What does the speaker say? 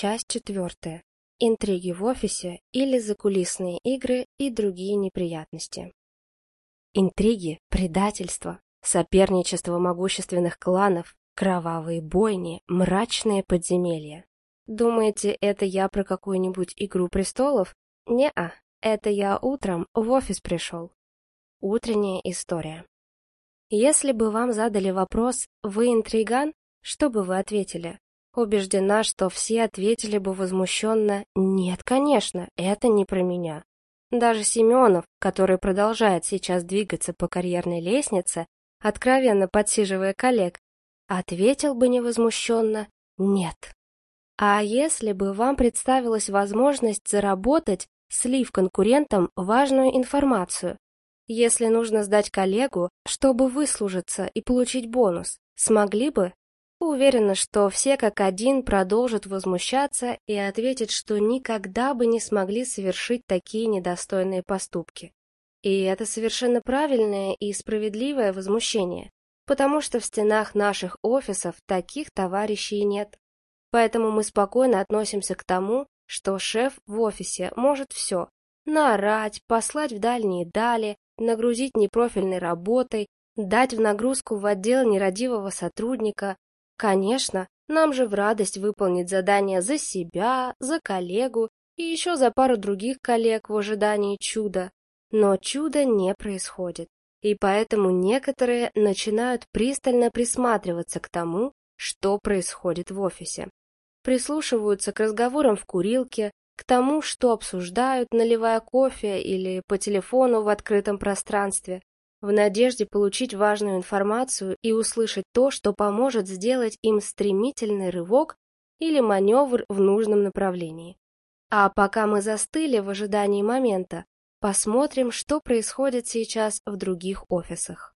Часть четвертая. Интриги в офисе или закулисные игры и другие неприятности. Интриги, предательство, соперничество могущественных кланов, кровавые бойни, мрачные подземелья. Думаете, это я про какую-нибудь «Игру престолов»? Не-а, это я утром в офис пришел. Утренняя история. Если бы вам задали вопрос «Вы интриган?», что бы вы ответили? Убеждена, что все ответили бы возмущенно «Нет, конечно, это не про меня». Даже Семенов, который продолжает сейчас двигаться по карьерной лестнице, откровенно подсиживая коллег, ответил бы невозмущенно «Нет». А если бы вам представилась возможность заработать, слив конкурентам важную информацию, если нужно сдать коллегу, чтобы выслужиться и получить бонус, смогли бы? Уверена, что все как один продолжат возмущаться и ответят, что никогда бы не смогли совершить такие недостойные поступки. И это совершенно правильное и справедливое возмущение, потому что в стенах наших офисов таких товарищей нет. Поэтому мы спокойно относимся к тому, что шеф в офисе может все – наорать, послать в дальние дали, нагрузить непрофильной работой, дать в нагрузку в отдел нерадивого сотрудника, Конечно, нам же в радость выполнить задание за себя, за коллегу и еще за пару других коллег в ожидании чуда. Но чуда не происходит, и поэтому некоторые начинают пристально присматриваться к тому, что происходит в офисе. Прислушиваются к разговорам в курилке, к тому, что обсуждают, наливая кофе или по телефону в открытом пространстве, в надежде получить важную информацию и услышать то, что поможет сделать им стремительный рывок или маневр в нужном направлении. А пока мы застыли в ожидании момента, посмотрим, что происходит сейчас в других офисах.